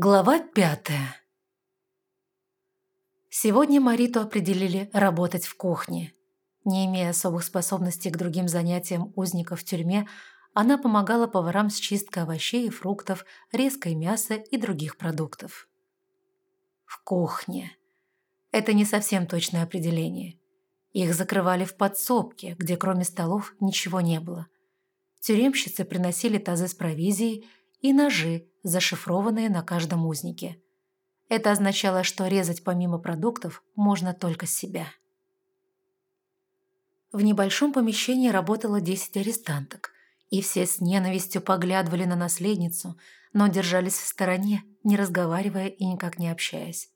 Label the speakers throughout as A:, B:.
A: Глава пятая Сегодня Мариту определили работать в кухне. Не имея особых способностей к другим занятиям узников в тюрьме, она помогала поварам с чисткой овощей и фруктов, резкой мяса и других продуктов. В кухне. Это не совсем точное определение. Их закрывали в подсобке, где кроме столов ничего не было. Тюремщицы приносили тазы с провизией и ножи, зашифрованные на каждом узнике. Это означало, что резать помимо продуктов можно только себя. В небольшом помещении работало 10 арестанток, и все с ненавистью поглядывали на наследницу, но держались в стороне, не разговаривая и никак не общаясь.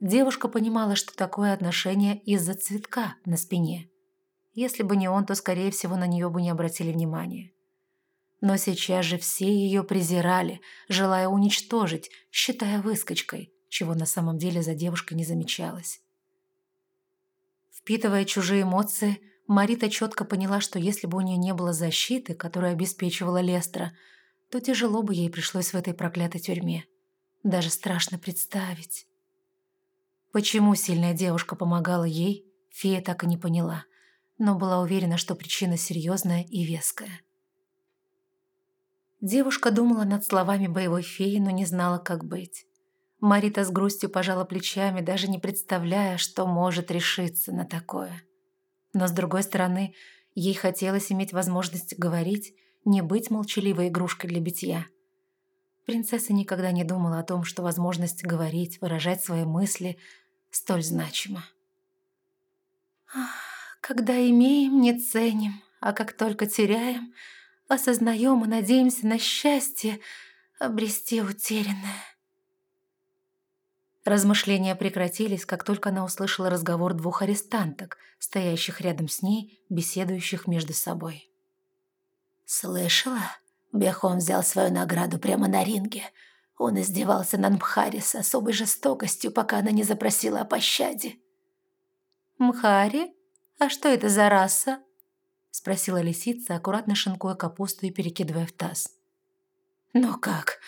A: Девушка понимала, что такое отношение из-за цветка на спине. Если бы не он, то, скорее всего, на нее бы не обратили внимания. Но сейчас же все ее презирали, желая уничтожить, считая выскочкой, чего на самом деле за девушкой не замечалось. Впитывая чужие эмоции, Марита четко поняла, что если бы у нее не было защиты, которая обеспечивала Лестра, то тяжело бы ей пришлось в этой проклятой тюрьме. Даже страшно представить. Почему сильная девушка помогала ей, фея так и не поняла, но была уверена, что причина серьезная и веская. Девушка думала над словами боевой феи, но не знала, как быть. Марита с грустью пожала плечами, даже не представляя, что может решиться на такое. Но, с другой стороны, ей хотелось иметь возможность говорить, не быть молчаливой игрушкой для битья. Принцесса никогда не думала о том, что возможность говорить, выражать свои мысли столь значима. «Когда имеем, не ценим, а как только теряем, осознаем и надеемся на счастье обрести утерянное. Размышления прекратились, как только она услышала разговор двух арестанток, стоящих рядом с ней, беседующих между собой.
B: «Слышала? Бехон взял свою награду прямо на ринге. Он издевался над Мхари с особой жестокостью, пока она не запросила о пощаде».
A: «Мхари? А что это за раса?» Спросила лисица, аккуратно шинкуя капусту и перекидывая в таз.
B: «Ну как,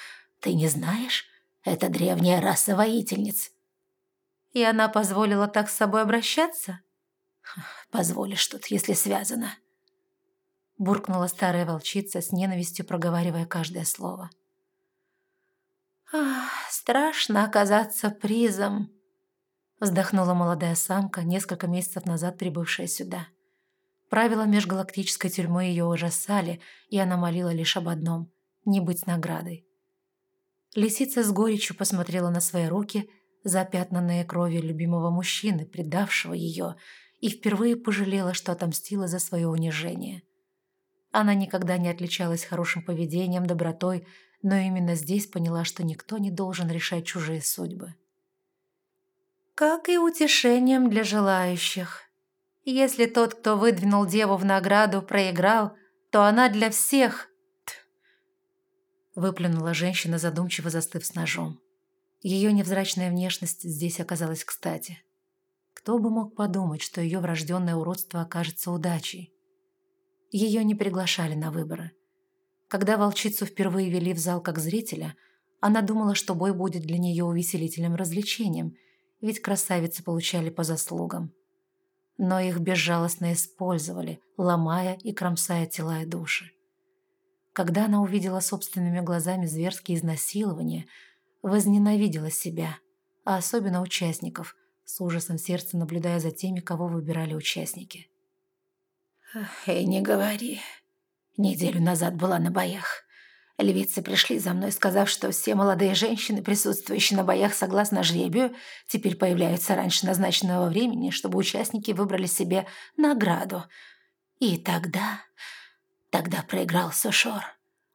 B: ты не знаешь? Это древняя раса воительниц».
A: «И она позволила так с собой обращаться?»
B: «Позволишь тут, если связано».
A: Буркнула старая волчица с ненавистью, проговаривая каждое слово. «Ах, страшно оказаться призом», вздохнула молодая самка, несколько месяцев назад прибывшая сюда. Правила межгалактической тюрьмы ее ужасали, и она молила лишь об одном – не быть наградой. Лисица с горечью посмотрела на свои руки, запятнанные кровью любимого мужчины, предавшего ее, и впервые пожалела, что отомстила за свое унижение. Она никогда не отличалась хорошим поведением, добротой, но именно здесь поняла, что никто не должен решать чужие судьбы. «Как и утешением для желающих», если тот, кто выдвинул деву в награду, проиграл, то она для всех... Выплюнула женщина, задумчиво застыв с ножом. Ее невзрачная внешность здесь оказалась кстати. Кто бы мог подумать, что ее врожденное уродство окажется удачей? Ее не приглашали на выборы. Когда волчицу впервые вели в зал как зрителя, она думала, что бой будет для нее увеселительным развлечением, ведь красавицы получали по заслугам но их безжалостно использовали, ломая и кромсая тела и души. Когда она увидела собственными глазами зверские изнасилования, возненавидела себя, а особенно участников, с ужасом сердца наблюдая за теми, кого выбирали участники.
B: «Эй, не говори. Неделю назад была на боях. Львицы пришли за мной, сказав, что все молодые женщины, присутствующие на боях согласно жребию, теперь появляются раньше назначенного времени, чтобы участники выбрали себе награду. И тогда... Тогда проиграл Сушор.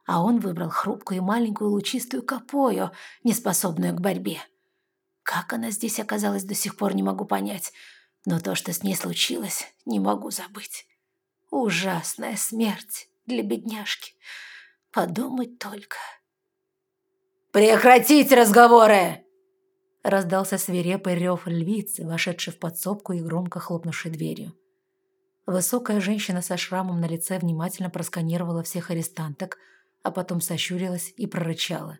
B: А он выбрал хрупкую и маленькую лучистую Капою, неспособную к борьбе. Как она здесь оказалась, до сих пор не могу понять. Но то, что с ней случилось, не могу забыть. Ужасная смерть для бедняжки. Подумать только.
C: «Прекратить разговоры!»
A: Раздался свирепый рев львицы, вошедшей в подсобку и громко хлопнувшей дверью. Высокая женщина со шрамом на лице внимательно просканировала всех арестанток, а потом сощурилась и прорычала.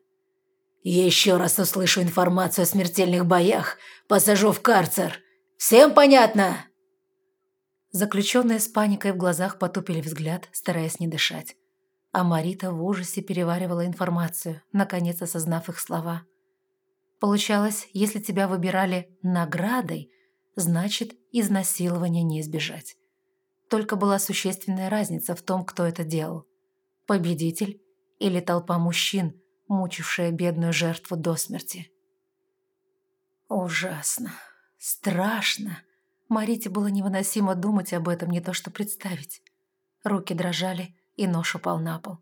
B: Еще раз услышу информацию о смертельных боях, посажу в карцер. Всем понятно?»
A: Заключенные с паникой в глазах потупили взгляд, стараясь не дышать. А Марита в ужасе переваривала информацию, наконец осознав их слова. Получалось, если тебя выбирали наградой, значит, изнасилования не избежать. Только была существенная разница в том, кто это делал. Победитель или толпа мужчин, мучившая бедную жертву до смерти. Ужасно. Страшно. Марите было невыносимо думать об этом, не то что представить. Руки дрожали, и нож упал на пол.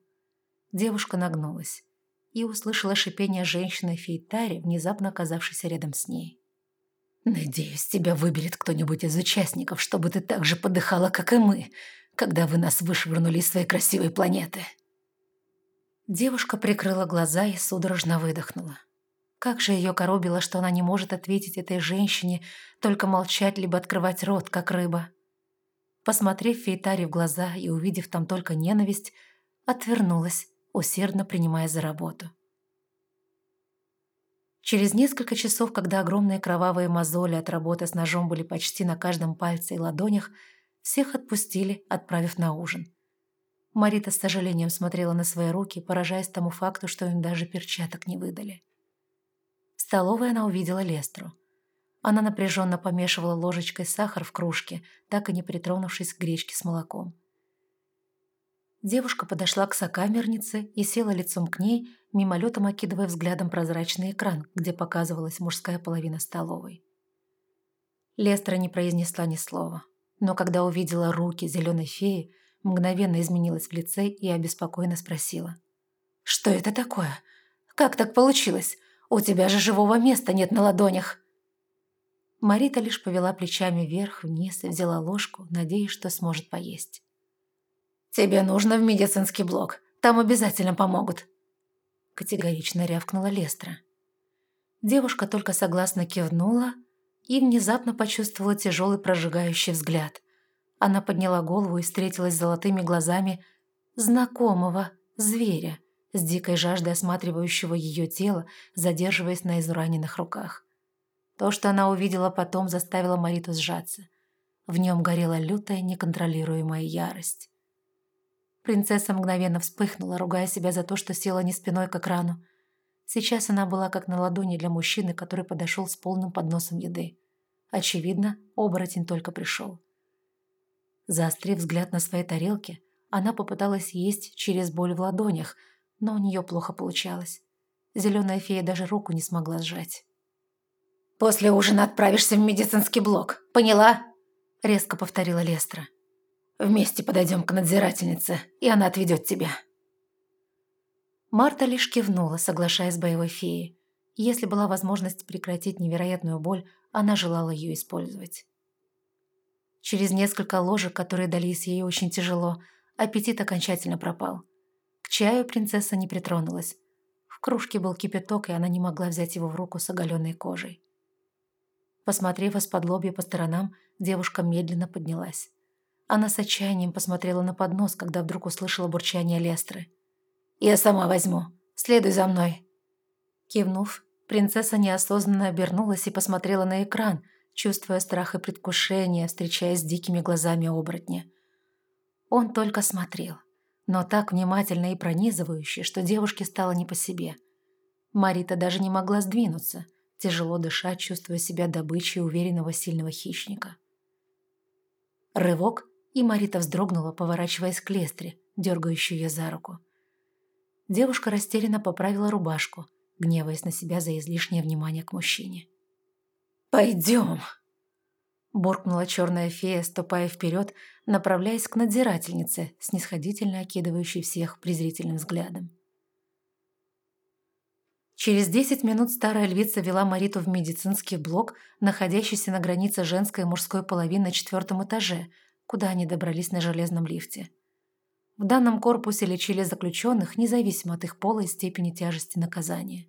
A: Девушка нагнулась и услышала шипение женщины Фейтари, внезапно оказавшейся рядом с ней. «Надеюсь, тебя выберет кто-нибудь из участников, чтобы ты так же подыхала, как и мы, когда вы нас вышвырнули из своей красивой планеты». Девушка прикрыла глаза и судорожно выдохнула. Как же ее коробило, что она не может ответить этой женщине, только молчать либо открывать рот, как рыба. Посмотрев Фейтаре в глаза и увидев там только ненависть, отвернулась, усердно принимая за работу. Через несколько часов, когда огромные кровавые мозоли от работы с ножом были почти на каждом пальце и ладонях, всех отпустили, отправив на ужин. Марита с сожалением смотрела на свои руки, поражаясь тому факту, что им даже перчаток не выдали. В столовой она увидела Лестру – она напряженно помешивала ложечкой сахар в кружке, так и не притронувшись к гречке с молоком. Девушка подошла к сокамернице и села лицом к ней, мимолетом окидывая взглядом прозрачный экран, где показывалась мужская половина столовой. Лестра не произнесла ни слова, но когда увидела руки зеленой феи, мгновенно изменилась в лице и обеспокоенно спросила. «Что это такое? Как так получилось? У тебя же живого места нет на ладонях!» Марита лишь повела плечами вверх-вниз и взяла ложку, надеясь, что сможет поесть. «Тебе нужно в медицинский блок. Там обязательно помогут», – категорично рявкнула Лестра. Девушка только согласно кивнула и внезапно почувствовала тяжелый прожигающий взгляд. Она подняла голову и встретилась с золотыми глазами знакомого зверя, с дикой жаждой осматривающего ее тело, задерживаясь на израненных руках. То, что она увидела потом, заставило Мариту сжаться. В нем горела лютая, неконтролируемая ярость. Принцесса мгновенно вспыхнула, ругая себя за то, что села не спиной к экрану. Сейчас она была как на ладони для мужчины, который подошел с полным подносом еды. Очевидно, оборотень только пришел. Заострив взгляд на своей тарелке, она попыталась есть через боль в ладонях, но у нее плохо получалось. Зеленая фея даже руку не смогла сжать. «После ужина отправишься в медицинский блок. Поняла?» – резко повторила Лестра. «Вместе подойдем к надзирательнице, и она отведет тебя». Марта лишь кивнула, соглашаясь с боевой феей. Если была возможность прекратить невероятную боль, она желала ее использовать. Через несколько ложек, которые дались ей очень тяжело, аппетит окончательно пропал. К чаю принцесса не притронулась. В кружке был кипяток, и она не могла взять его в руку с оголенной кожей. Посмотрев из-под лобья по сторонам, девушка медленно поднялась. Она с отчаянием посмотрела на поднос, когда вдруг услышала бурчание Лестры. «Я сама возьму. Следуй за мной». Кивнув, принцесса неосознанно обернулась и посмотрела на экран, чувствуя страх и предвкушение, встречаясь с дикими глазами оборотня. Он только смотрел, но так внимательно и пронизывающе, что девушке стало не по себе. Марита даже не могла сдвинуться – тяжело дыша, чувствуя себя добычей уверенного сильного хищника. Рывок, и Марита вздрогнула, поворачиваясь к Лестре, дергающую ее за руку. Девушка растерянно поправила рубашку, гневаясь на себя за излишнее внимание к мужчине. «Пойдем!» Буркнула черная фея, ступая вперед, направляясь к надзирательнице, снисходительно окидывающей всех презрительным взглядом. Через 10 минут старая львица вела Мариту в медицинский блок, находящийся на границе женской и мужской половины на четвертом этаже, куда они добрались на железном лифте. В данном корпусе лечили заключенных, независимо от их пола и степени тяжести наказания.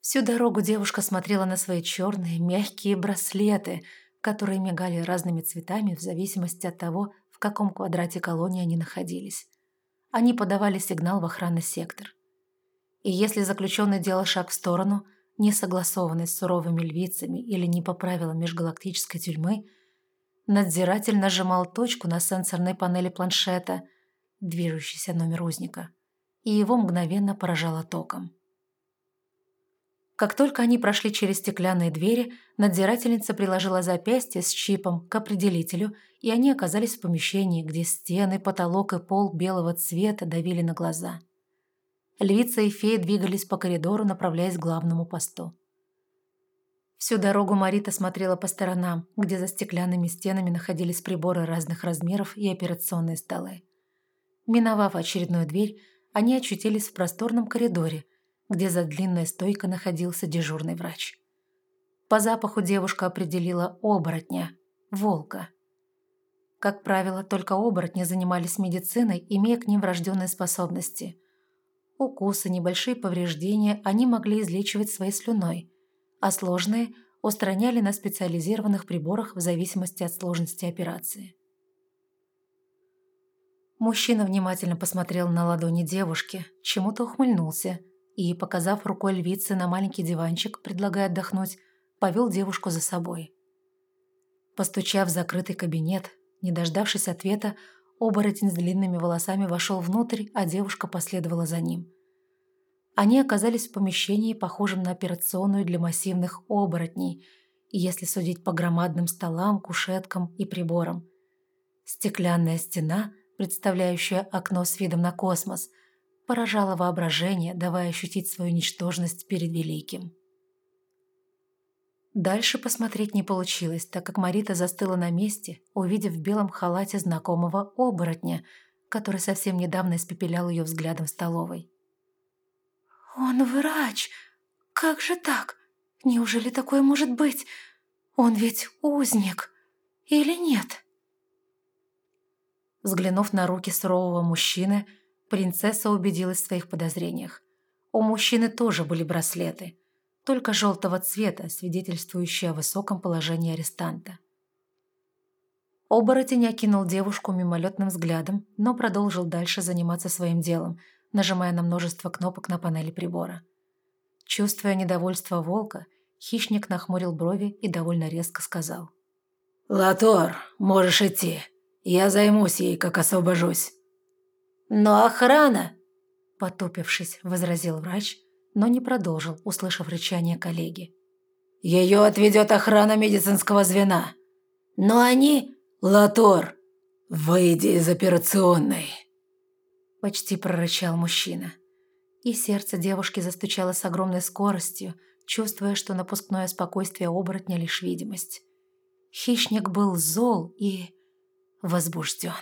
A: Всю дорогу девушка смотрела на свои черные, мягкие браслеты, которые мигали разными цветами в зависимости от того, в каком квадрате колонии они находились. Они подавали сигнал в охранный сектор. И если заключенный делал шаг в сторону, не согласованный с суровыми львицами или не по правилам межгалактической тюрьмы, надзиратель нажимал точку на сенсорной панели планшета, движущийся номер узника, и его мгновенно поражало током. Как только они прошли через стеклянные двери, надзирательница приложила запястье с чипом к определителю, и они оказались в помещении, где стены, потолок и пол белого цвета давили на глаза. Львица и фея двигались по коридору, направляясь к главному посту. Всю дорогу Марита смотрела по сторонам, где за стеклянными стенами находились приборы разных размеров и операционные столы. Миновав очередную дверь, они очутились в просторном коридоре, где за длинной стойкой находился дежурный врач. По запаху девушка определила оборотня, волка. Как правило, только оборотни занимались медициной, имея к ним врожденные способности – Укусы, небольшие повреждения они могли излечивать своей слюной, а сложные устраняли на специализированных приборах в зависимости от сложности операции. Мужчина внимательно посмотрел на ладони девушки, чему-то ухмыльнулся и, показав рукой львицы на маленький диванчик, предлагая отдохнуть, повел девушку за собой. Постучав в закрытый кабинет, не дождавшись ответа, Оборотень с длинными волосами вошел внутрь, а девушка последовала за ним. Они оказались в помещении, похожем на операционную для массивных оборотней, если судить по громадным столам, кушеткам и приборам. Стеклянная стена, представляющая окно с видом на космос, поражала воображение, давая ощутить свою ничтожность перед Великим. Дальше посмотреть не получилось, так как Марита застыла на месте, увидев в белом халате знакомого оборотня, который совсем недавно испепелял ее взглядом в столовой. «Он врач! Как же так? Неужели такое может быть? Он ведь узник! Или нет?» Взглянув на руки сурового мужчины, принцесса убедилась в своих подозрениях. У мужчины тоже были браслеты – только желтого цвета, свидетельствующие о высоком положении арестанта. Оборотень окинул девушку мимолетным взглядом, но продолжил дальше заниматься своим делом, нажимая на множество кнопок на панели прибора. Чувствуя недовольство волка, хищник нахмурил брови и довольно резко сказал.
B: «Латор, можешь идти. Я займусь ей, как освобожусь».
A: «Но охрана!» Потупившись, возразил врач, но не продолжил, услышав рычание коллеги.
B: «Ее отведет охрана медицинского звена. Но они... Латор, выйди из операционной!»
A: Почти прорычал мужчина. И сердце девушки застучало с огромной скоростью, чувствуя, что напускное спокойствие оборотня лишь видимость. Хищник был зол и возбужден.